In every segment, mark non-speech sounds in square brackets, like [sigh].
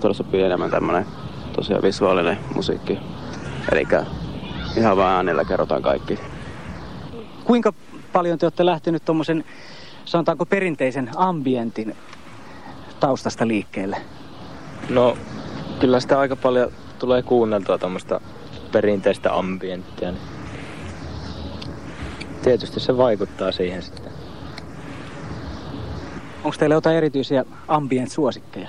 Tuolla sopii enemmän tämmönen tosiaan visuaalinen musiikki. Eli ihan vaan äänellä kerrotaan kaikki. Kuinka paljon te olette lähtenyt tuommoisen, sanotaanko perinteisen ambientin taustasta liikkeelle? No, kyllä sitä aika paljon tulee kuunneltua tuommoista perinteistä ambienttia. Niin tietysti se vaikuttaa siihen sitten. Onko teillä jotain erityisiä ambient-suosikkeja?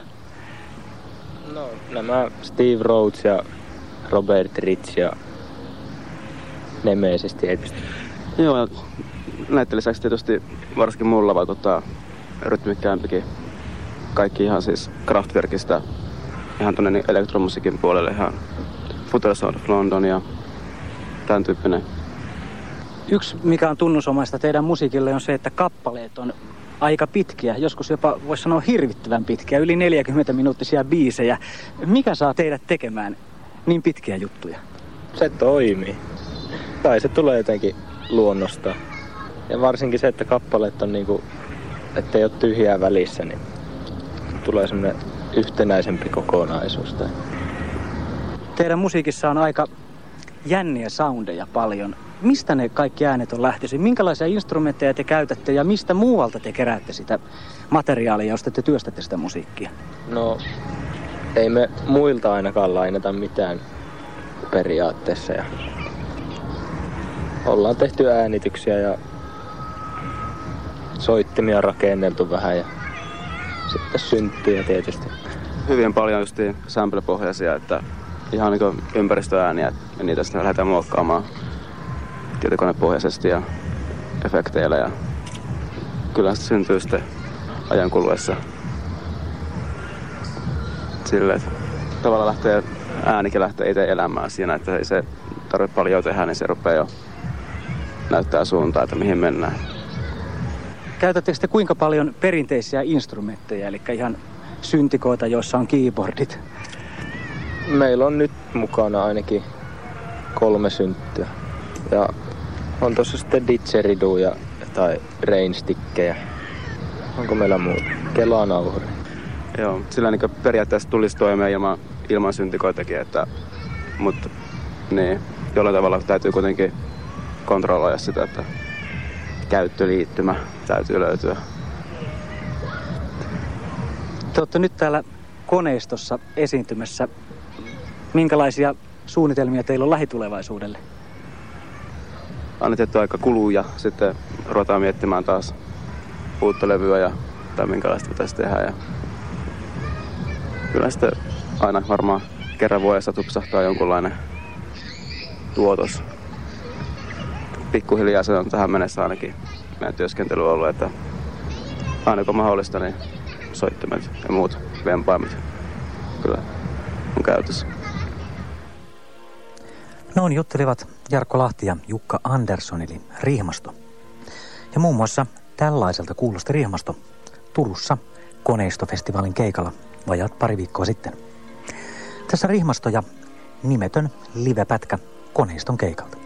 No, nämä Steve Rhodes ja Robert Rich ja Nemesis tietysti. Joo, näiden lisäksi tietysti varsinkin mulla vaikuttaa rytmikkäämpikin. Kaikki ihan siis Kraftwerkista ihan tuonne niin elektromusiikin puolelle ihan Future Sound of London ja tämän tyyppinen. Yksi, mikä on tunnusomaista teidän musiikille, on se, että kappaleet on aika pitkiä, joskus jopa voisi sanoa hirvittävän pitkiä, yli 40 minuuttisia biisejä. Mikä saa teidät tekemään niin pitkiä juttuja? Se toimii. Tai se tulee jotenkin luonnosta. Ja varsinkin se, että kappaleet on niinku, ettei ole tyhjää välissä, niin tulee semmoinen yhtenäisempi kokonaisuus. Teidän musiikissa on aika jänniä soundeja paljon. Mistä ne kaikki äänet on lähtöisin? Minkälaisia instrumentteja te käytätte ja mistä muualta te keräätte sitä materiaalia, josta te työstätte sitä musiikkia? No, ei me muilta ainakaan lainata mitään periaatteessa. Ja ollaan tehty äänityksiä ja soittimia rakenneltu vähän ja sitten synttyjä tietysti. Hyvin paljon just sample-pohjaisia, että ihan niin ympäristöääniä ja niitä sitten lähdetään muokkaamaan tietokonepohjaisesti ja efekteillä ja kyllä se syntyy sitten ajan kuluessa silleen, että tavallaan lähtee äänikin lähtee itse elämään siinä, että ei se tarvitse paljon tehdä, niin se rupeaa jo näyttää suuntaa, että mihin mennään. Käytättekö te kuinka paljon perinteisiä instrumentteja, eli ihan syntikoita, joissa on keyboardit? Meillä on nyt mukana ainakin kolme synttyä. Ja on tuossa sitten didgeridoo ja tai rainstickejä. Onko meillä muuta? Kelanauhuri. Joo, sillä niin periaatteessa tulisi toimeen ilman, ilman syntikoitakin, että, mutta niin, jollain tavalla täytyy kuitenkin kontrolloida sitä, että käyttöliittymä täytyy löytyä. Te olette nyt täällä koneistossa esiintymässä. Minkälaisia suunnitelmia teillä on lähitulevaisuudelle? Annetettu aika kuluu ja sitten ruvetaan miettimään taas uutta levyä ja tai minkälaista pitäisi tehdä. Ja kyllä sitten aina varmaan kerran vuodessa tupsahtaa jonkunlainen tuotos. Pikkuhiljaa se on tähän mennessä ainakin meidän työskentely ollut, että aina kun mahdollista, niin soittimet ja muut vempaimet kyllä on käytössä. Noin juttelivat Jarkko Lahti ja Jukka Andersson eli Rihmasto. Ja muun muassa tällaiselta kuulosti Rihmasto Turussa koneistofestivaalin keikalla vajaat pari viikkoa sitten. Tässä Rihmasto ja nimetön live-pätkä koneiston keikalta.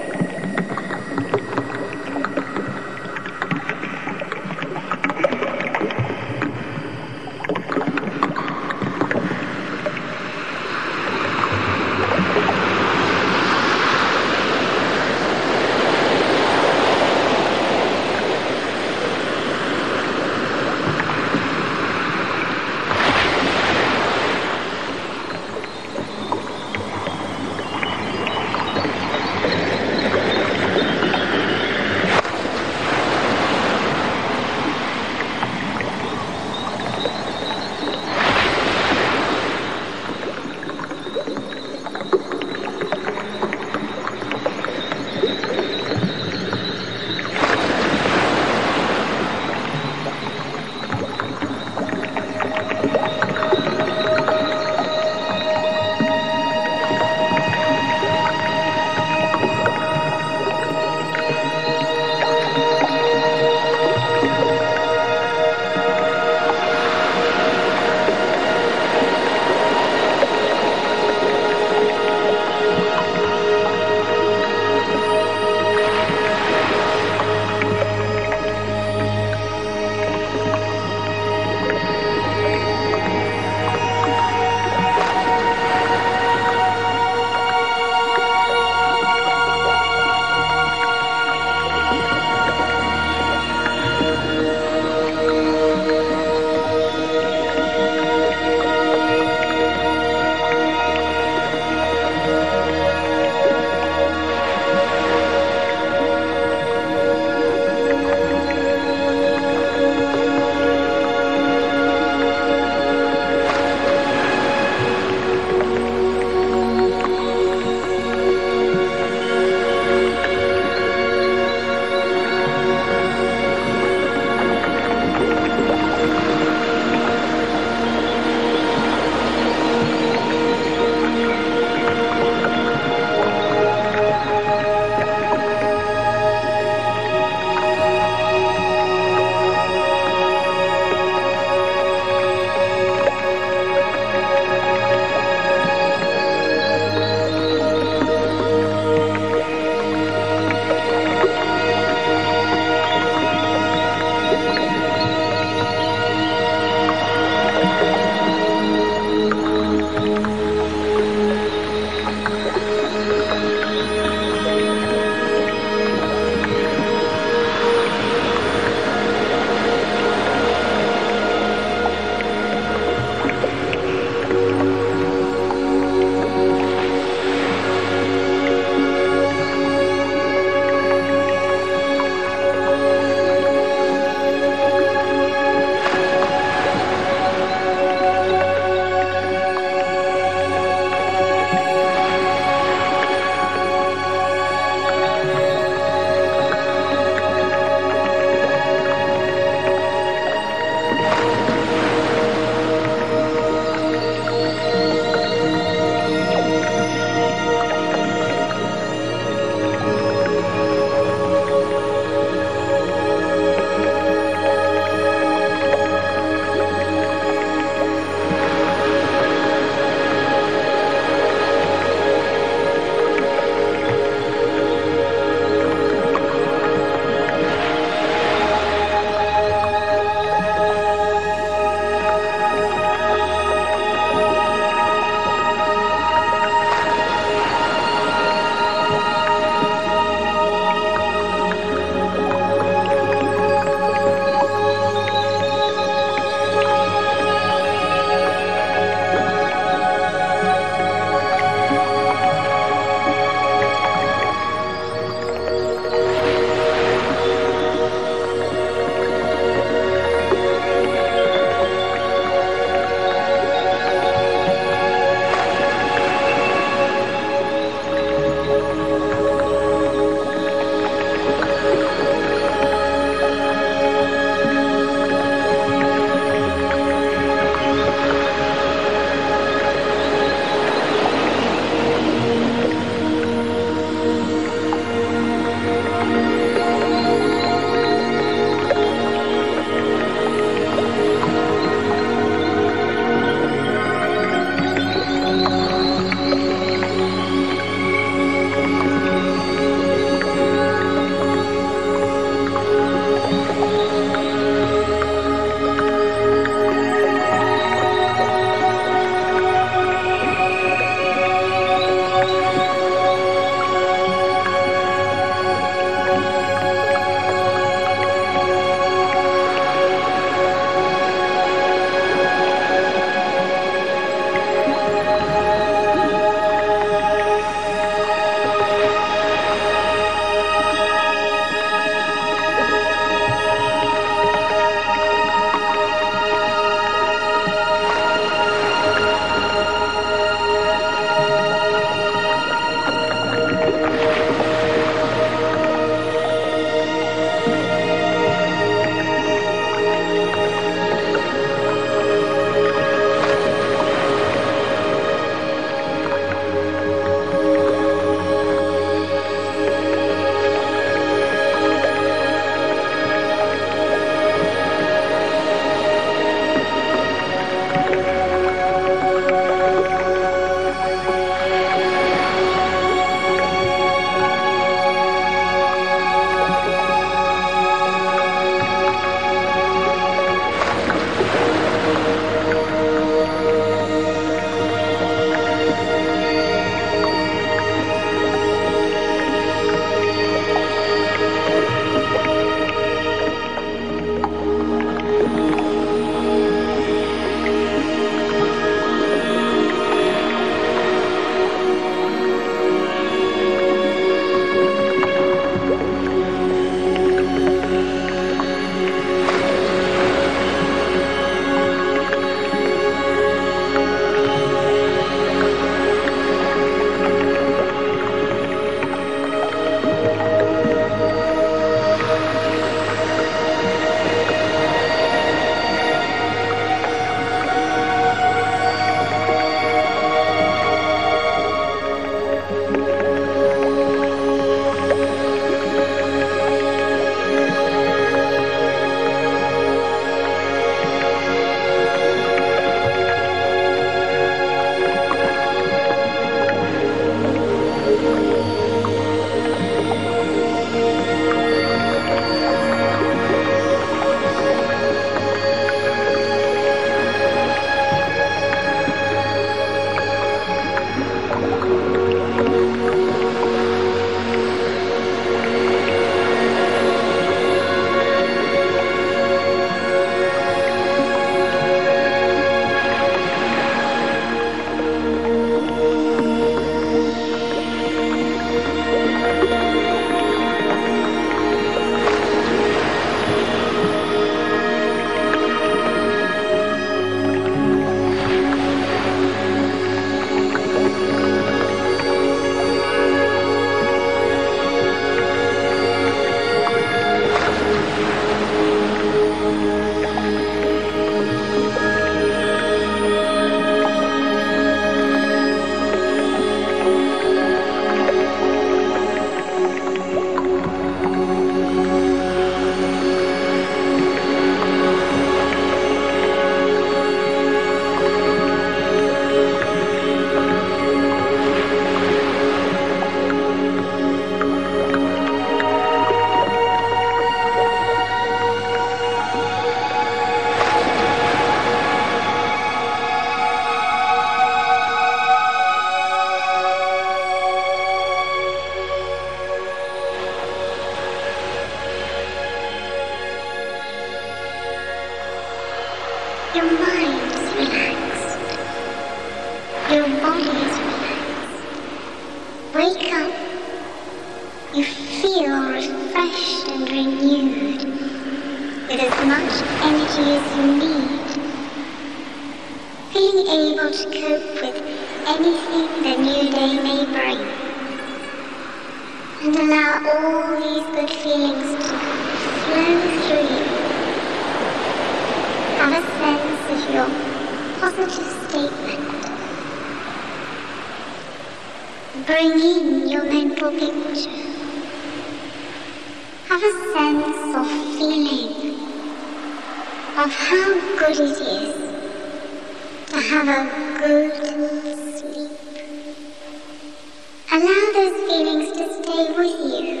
Feelings to stay with you.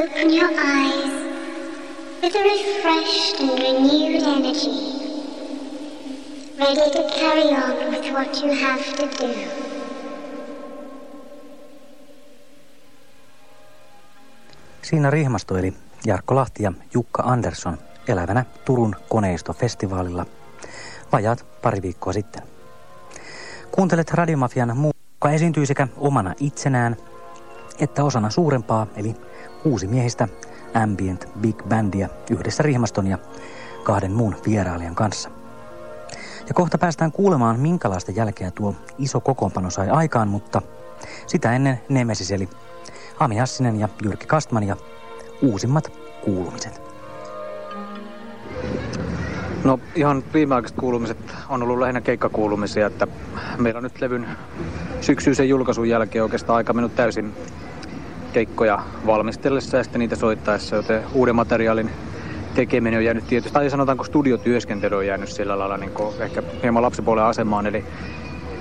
Open your eyes with a refreshed and renewed energy, ready to carry on with what you have to do. Siinä rihmastoili Jarkko Lahti ja Jukka Andersson elävänä Turun koneistofestivaalilla vajaat pari viikkoa sitten. Kuuntelet Radiomafian muu, joka esiintyy sekä omana itsenään että osana suurempaa, eli kuusi miehistä Ambient Big Bandia yhdessä Rihmaston ja kahden muun vierailijan kanssa. Ja kohta päästään kuulemaan, minkälaista jälkeä tuo iso kokoonpano sai aikaan, mutta sitä ennen Nemesis eli Ami Hassinen ja Jyrki Kastman ja uusimmat kuulumiset. No ihan viimeaikaiset kuulumiset on ollut lähinnä keikkakuulumisia, että meillä on nyt levyn syksyisen julkaisun jälkeen oikeastaan aika mennyt täysin keikkoja valmistellessa ja sitten niitä soittaessa, joten uuden materiaalin tekeminen on jäänyt tietysti, tai sanotaanko studiotyöskentely on jäänyt sillä lailla niin ehkä hieman lapsipuolen asemaan, eli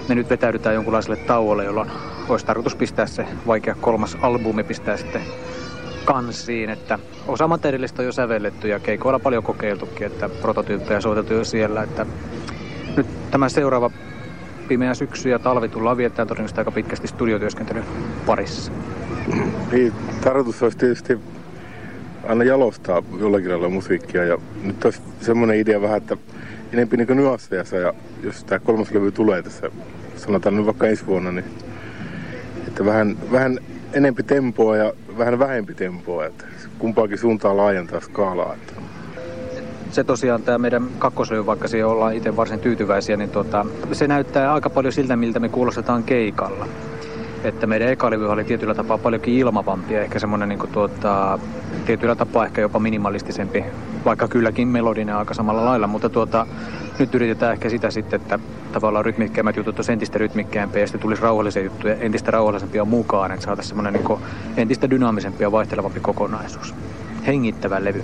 me nyt vetäydytään jonkunlaiselle tauolle, jolloin olisi tarkoitus pistää se vaikea kolmas albumi, pistää sitten kansiin, että osa materiaalista on jo sävelletty ja keikoilla paljon kokeiltukin, että prototyyppejä soitettu jo siellä, että nyt tämä seuraava pimeä syksy ja talvi tullaan viettää todennäköisesti aika pitkästi studiotyöskentelyn parissa. [clears throat] Niin, tarkoitus olisi tietysti aina jalostaa jollakin lailla musiikkia ja nyt olisi semmoinen idea vähän, että enempi niin nyansseja ja jos tämä kolmas levy tulee tässä, sanotaan nyt vaikka ensi vuonna, niin että vähän, vähän enempi tempoa ja vähän vähempi tempoa, että kumpaakin suuntaan laajentaa skaalaa. Että. Se tosiaan tämä meidän kakkoslevy, vaikka siihen ollaan itse varsin tyytyväisiä, niin tota, se näyttää aika paljon siltä, miltä me kuulostetaan keikalla. Että meidän eka oli tietyllä tapaa paljonkin ilmavampi ja ehkä semmoinen niin tuota, tietyllä tapaa ehkä jopa minimalistisempi, vaikka kylläkin melodinen aika samalla lailla, mutta tuota, nyt yritetään ehkä sitä sitten, että tavallaan rytmikkäämmät jutut on entistä rytmikkäämpiä ja sitten tulisi rauhallisia juttuja entistä rauhallisempia mukaan, että saataisiin semmoinen niin entistä dynaamisempi ja vaihtelevampi kokonaisuus. Hengittävä levy.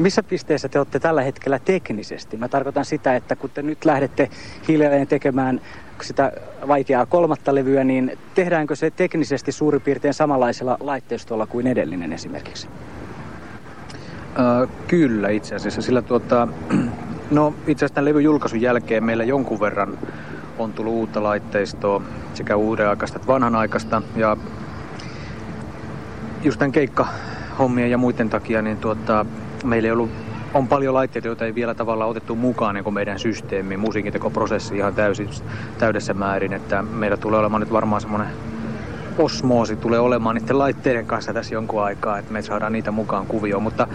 Missä pisteessä te olette tällä hetkellä teknisesti? Mä tarkoitan sitä, että kun te nyt lähdette hiljalleen tekemään sitä vaikeaa kolmatta levyä, niin tehdäänkö se teknisesti suurin piirtein samanlaisella laitteistolla kuin edellinen esimerkiksi? Öö, kyllä itse asiassa, sillä tuota, [clears throat] no itse asiassa tämän levyn julkaisun jälkeen meillä jonkun verran on tullut uutta laitteistoa, sekä uuden aikaista että vanhanaikaista. Ja just tämän keikkahommien ja muiden takia, niin tuota, meillä ei ollut on paljon laitteita, joita ei vielä tavallaan otettu mukaan niin meidän systeemiin, musiikintekoprosessi ihan täysin, täydessä määrin, että meillä tulee olemaan nyt varmaan semmoinen osmoosi tulee olemaan niiden laitteiden kanssa tässä jonkun aikaa, että me saadaan niitä mukaan kuvioon, mutta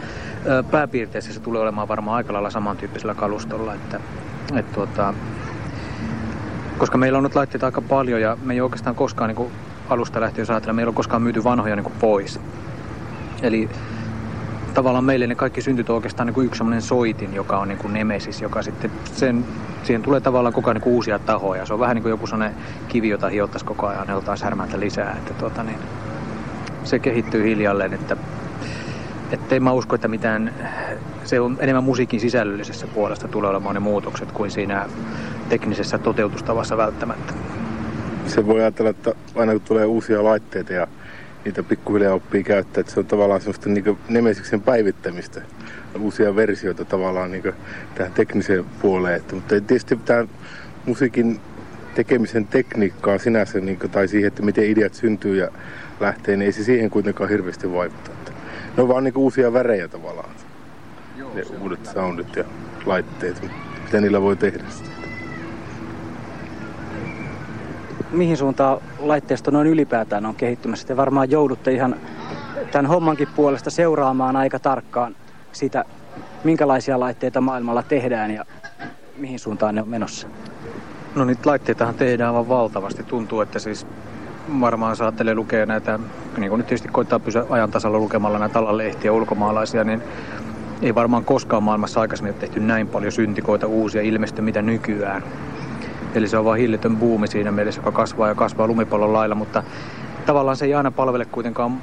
pääpiirteessä se tulee olemaan varmaan aika lailla samantyyppisellä kalustolla, että, että tuota, koska meillä on nyt laitteita aika paljon ja me ei oikeastaan koskaan niin alusta lähtien, jos ajatellaan, meillä on koskaan myyty vanhoja niin pois. Eli tavallaan meille ne kaikki syntyt on oikeastaan niin kuin yksi sellainen soitin, joka on niin kuin Nemesis, joka sitten sen, siihen tulee tavallaan koko ajan niin uusia tahoja. Se on vähän niin kuin joku sellainen kivi, jota hiottaisiin koko ajan, ne särmältä lisää. Että tuota, niin, se kehittyy hiljalleen, että että en mä usko, että mitään, se on enemmän musiikin sisällöllisessä puolesta tulee olemaan ne muutokset kuin siinä teknisessä toteutustavassa välttämättä. Se voi ajatella, että aina kun tulee uusia laitteita ja niitä pikkuhiljaa oppii käyttää. Että se on tavallaan sellaista niin Nemesiksen päivittämistä, uusia versioita tavallaan niin tähän tekniseen puoleen. Että, mutta tietysti tämä musiikin tekemisen tekniikkaa sinänsä, niin kuin, tai siihen, että miten ideat syntyy ja lähtee, niin ei se siihen kuitenkaan hirveästi vaikuta. Että ne on vaan niin uusia värejä tavallaan. Joo, ne uudet soundit ja laitteet, mitä niillä voi tehdä. Mihin suuntaan laitteisto noin ylipäätään on kehittymässä. Te varmaan joudutte ihan tämän hommankin puolesta seuraamaan aika tarkkaan sitä, minkälaisia laitteita maailmalla tehdään ja mihin suuntaan ne on menossa. No niitä laitteitahan tehdään aivan valtavasti. Tuntuu, että siis varmaan saattelee lukea näitä, niin kuin nyt tietysti koittaa pysyä ajan tasalla lukemalla näitä alan lehtiä ulkomaalaisia, niin ei varmaan koskaan maailmassa aikaisemmin ole tehty näin paljon syntikoita uusia ilmestyä mitä nykyään. Eli se on vaan hillitön buumi siinä mielessä, joka kasvaa ja kasvaa lumipallon lailla, mutta tavallaan se ei aina palvele kuitenkaan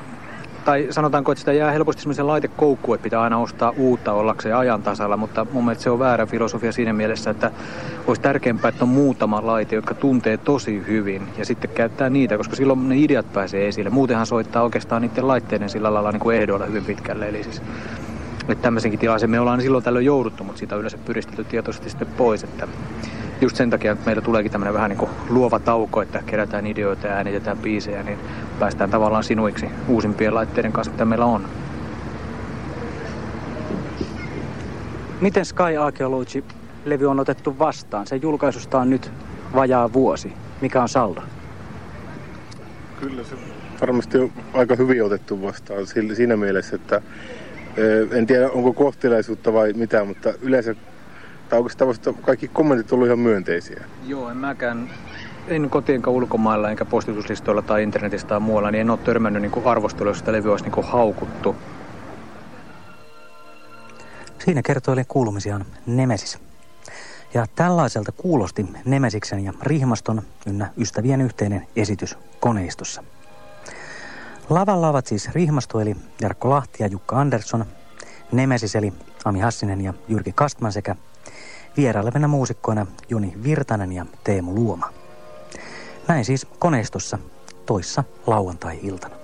tai sanotaanko, että sitä jää helposti semmoisen laitekoukkuun, että pitää aina ostaa uutta ollakseen ajan tasalla, mutta mun mielestä se on väärä filosofia siinä mielessä, että olisi tärkeämpää, että on muutama laite, jotka tuntee tosi hyvin ja sitten käyttää niitä, koska silloin ne ideat pääsee esille. Muutenhan soittaa oikeastaan niiden laitteiden sillä lailla niin kuin ehdoilla hyvin pitkälle, eli siis että tämmöisenkin tilanteen me ollaan silloin tällöin jouduttu, mutta siitä on yleensä pyristetty tietoisesti sitten pois, että just sen takia, että meillä tuleekin tämmöinen vähän niin kuin luova tauko, että kerätään ideoita ja äänitetään biisejä, niin päästään tavallaan sinuiksi uusimpien laitteiden kanssa, mitä meillä on. Miten Sky Archaeology-levy on otettu vastaan? Sen julkaisusta on nyt vajaa vuosi. Mikä on saldo? Kyllä se varmasti on aika hyvin otettu vastaan siinä mielessä, että en tiedä onko kohtelaisuutta vai mitä, mutta yleensä tai oikeastaan vasta kaikki kommentit ollut ihan myönteisiä. Joo, en mäkään en kotienka ulkomailla enkä postituslistoilla tai internetissä tai muualla, niin en ole törmännyt niin arvostelua, jos sitä levyä olisi niin haukuttu. Siinä kertoili kuulumisiaan Nemesis. Ja tällaiselta kuulosti Nemesiksen ja Rihmaston ynnä ystävien yhteinen esitys koneistossa. Lavalla ovat siis Rihmasto eli Jarkko Lahti ja Jukka Andersson, Nemesis eli Ami Hassinen ja Jyrki Kastman sekä vierailevina muusikkoina Juni Virtanen ja Teemu Luoma. Näin siis koneistossa toissa lauantai-iltana.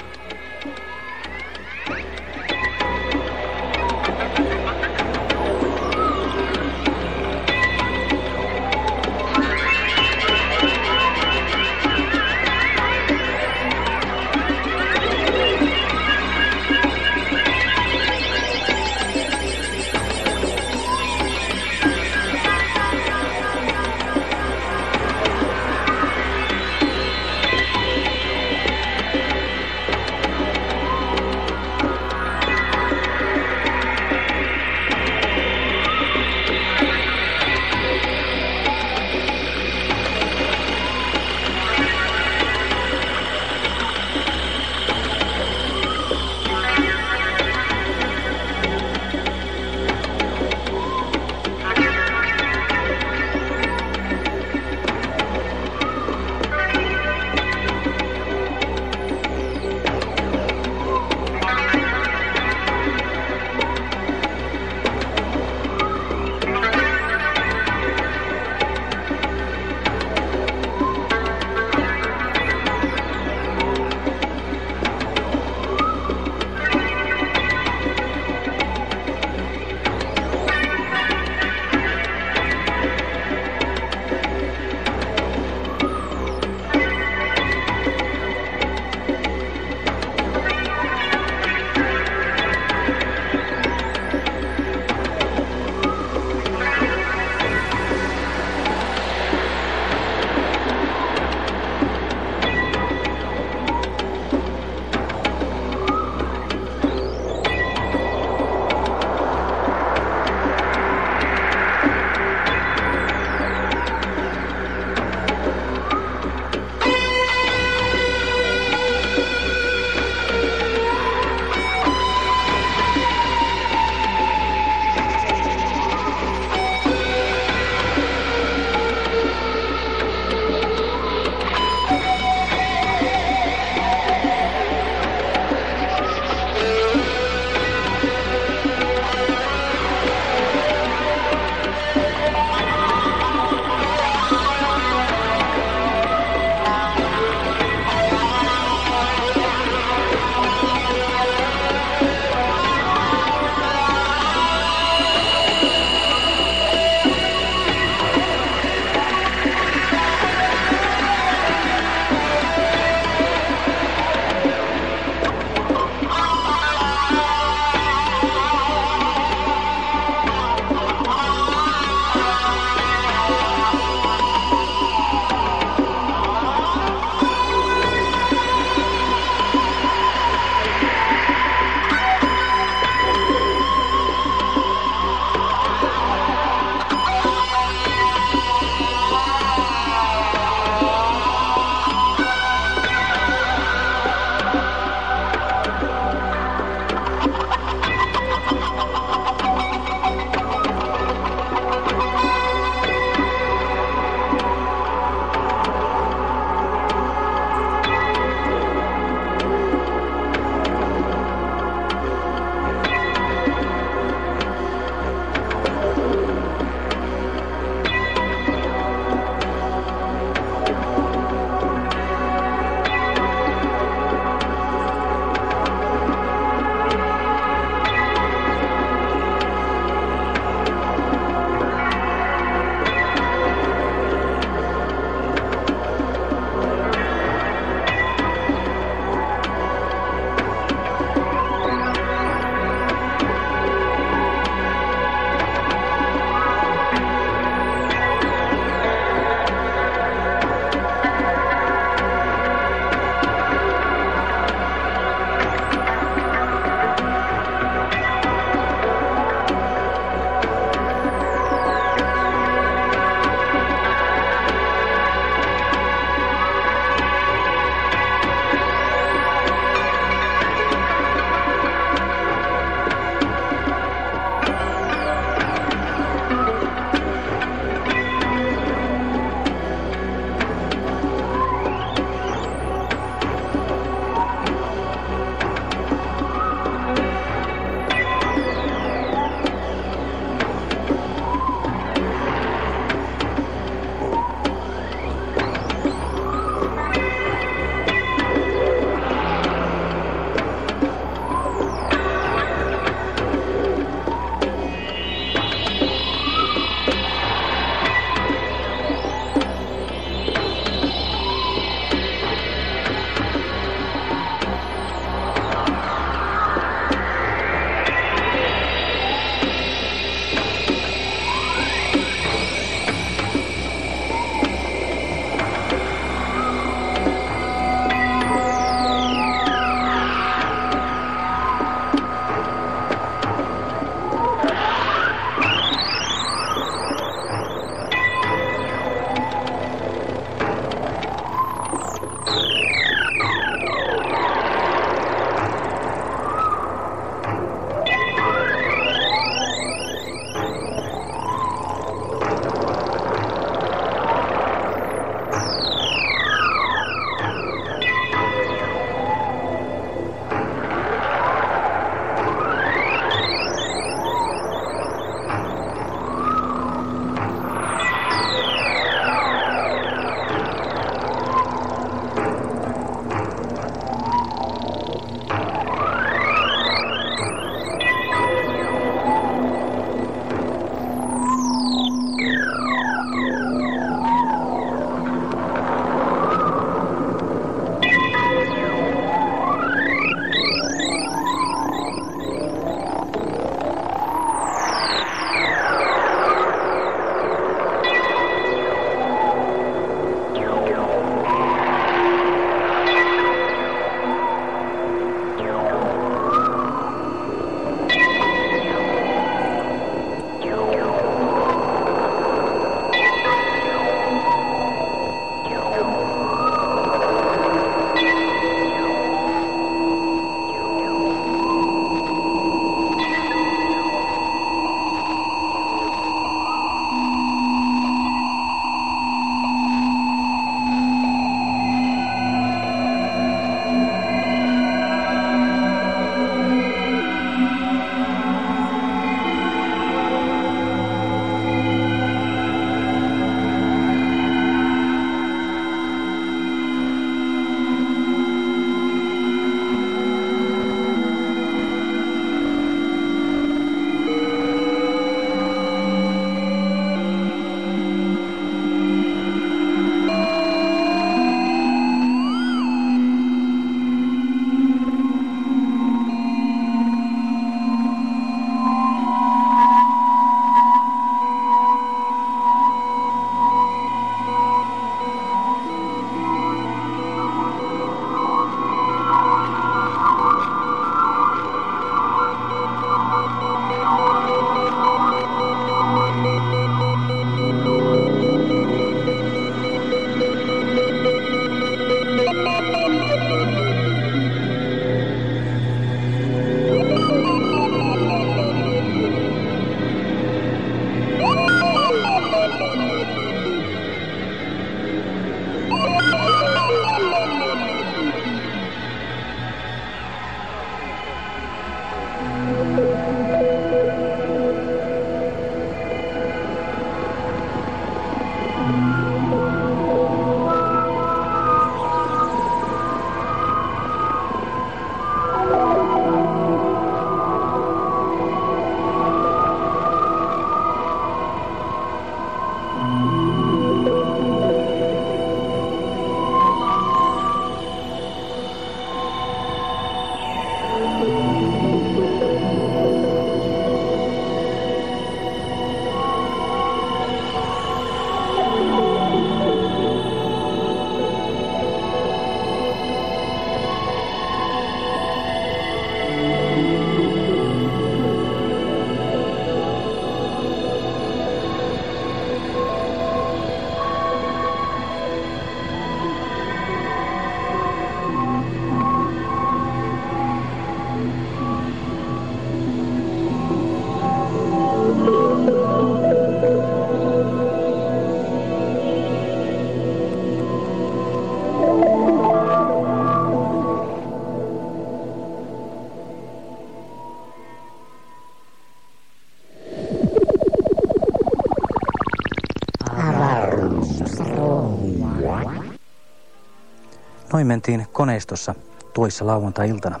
Noin mentiin koneistossa toissa lauantai-iltana.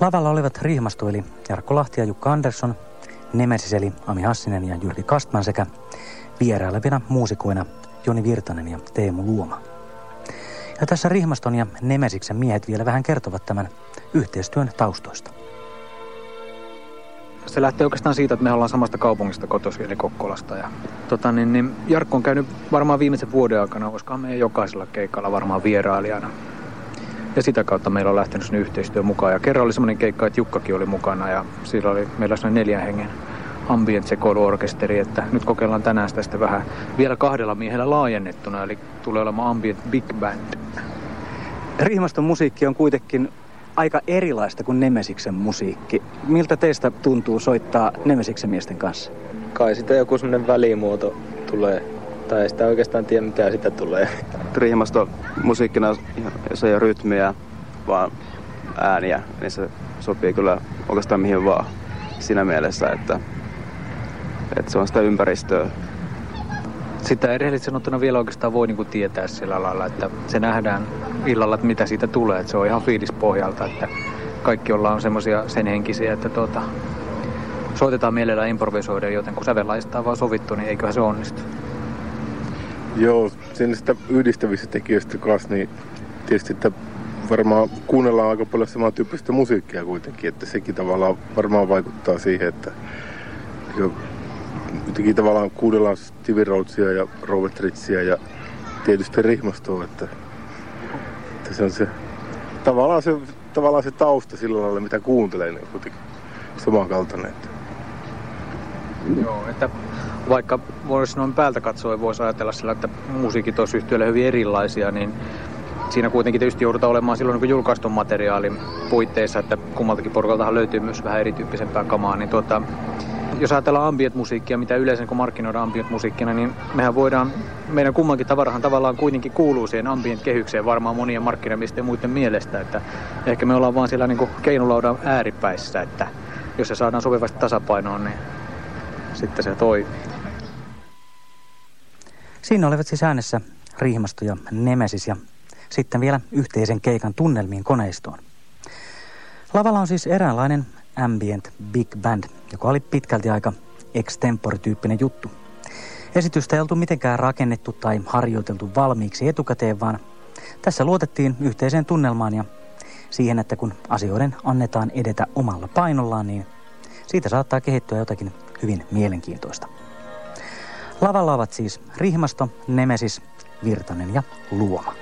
Lavalla olivat Riihimasto eli Jarkko Lahti ja Jukka Andersson, Nemesis eli Ami Hassinen ja Jyrki Kastman sekä vierailevina muusikoina Joni Virtanen ja Teemu Luoma. Ja tässä Rihmaston ja Nemesiksen miehet vielä vähän kertovat tämän yhteistyön taustoista. Se lähtee oikeastaan siitä, että me ollaan samasta kaupungista kotoisin, eli Kokkolasta. Ja, tota, niin, niin Jarkko on käynyt varmaan viimeisen vuoden aikana, koska meidän jokaisella keikalla varmaan vierailijana. Ja sitä kautta meillä on lähtenyt sinne yhteistyö mukaan. Ja kerran oli semmoinen keikka, että Jukkakin oli mukana ja sillä oli meillä semmoinen neljän hengen ambient sekoiluorkesteri, että nyt kokeillaan tänään sitä sitten vähän vielä kahdella miehellä laajennettuna, eli tulee olemaan ambient big band. Riihimaston musiikki on kuitenkin aika erilaista kuin Nemesiksen musiikki. Miltä teistä tuntuu soittaa Nemesiksen miesten kanssa? Kai sitä joku semmoinen välimuoto tulee. Tai ei sitä oikeastaan tiedä, mitä sitä tulee. [laughs] Riihimasto musiikkina, jos ei ole rytmiä, vaan ääniä, niin se sopii kyllä oikeastaan mihin vaan siinä mielessä, että, että se on sitä ympäristöä. Sitä ei rehellisesti sanottuna vielä oikeastaan voi niin tietää sillä lailla, että se nähdään illalla, että mitä siitä tulee. Että se on ihan fiilispohjalta, että kaikki ollaan semmoisia sen henkisiä, että tuota, soitetaan mielellään improvisoida, joten kun sävellaista on vaan sovittu, niin eiköhän se onnistu. Joo, sitä yhdistävistä tekijöistä kanssa, niin tietysti että varmaan kuunnellaan aika paljon samantyyppistä musiikkia kuitenkin, että sekin tavallaan varmaan vaikuttaa siihen, että jotenkin tavallaan kuunnellaan Stevie Rhodesia ja Robert Ritsia ja tietysti Rihmastoa, että, että se on se tavallaan se, tavallaan se tausta sillä lailla, mitä kuuntelee, niin kuitenkin samankaltainen. Että. Joo, että vaikka voisi noin päältä katsoen voisi ajatella sillä, että musiikit olisi yhtiölle hyvin erilaisia, niin siinä kuitenkin tietysti joudutaan olemaan silloin niin julkaistun materiaalin puitteissa, että kummaltakin porukaltahan löytyy myös vähän erityyppisempää kamaa, niin tuota, jos ajatellaan ambient-musiikkia, mitä yleensä kun markkinoidaan ambient-musiikkina, niin mehän voidaan, meidän kummankin tavarahan tavallaan kuitenkin kuuluu siihen ambient-kehykseen varmaan monien markkinamisten muiden mielestä, että ehkä me ollaan vaan siellä niin keinulaudan ääripäissä, että jos se saadaan sopivasti tasapainoon, niin sitten se toimii. Siinä olivat siis äänessä Riihimasto ja Nemesis ja sitten vielä yhteisen keikan tunnelmiin koneistoon. Lavalla on siis eräänlainen ambient big band, joka oli pitkälti aika extempore-tyyppinen juttu. Esitystä ei oltu mitenkään rakennettu tai harjoiteltu valmiiksi etukäteen, vaan tässä luotettiin yhteiseen tunnelmaan ja siihen, että kun asioiden annetaan edetä omalla painollaan, niin siitä saattaa kehittyä jotakin hyvin mielenkiintoista. Lavalla ovat siis Rihmasto, Nemesis, Virtanen ja Luoma.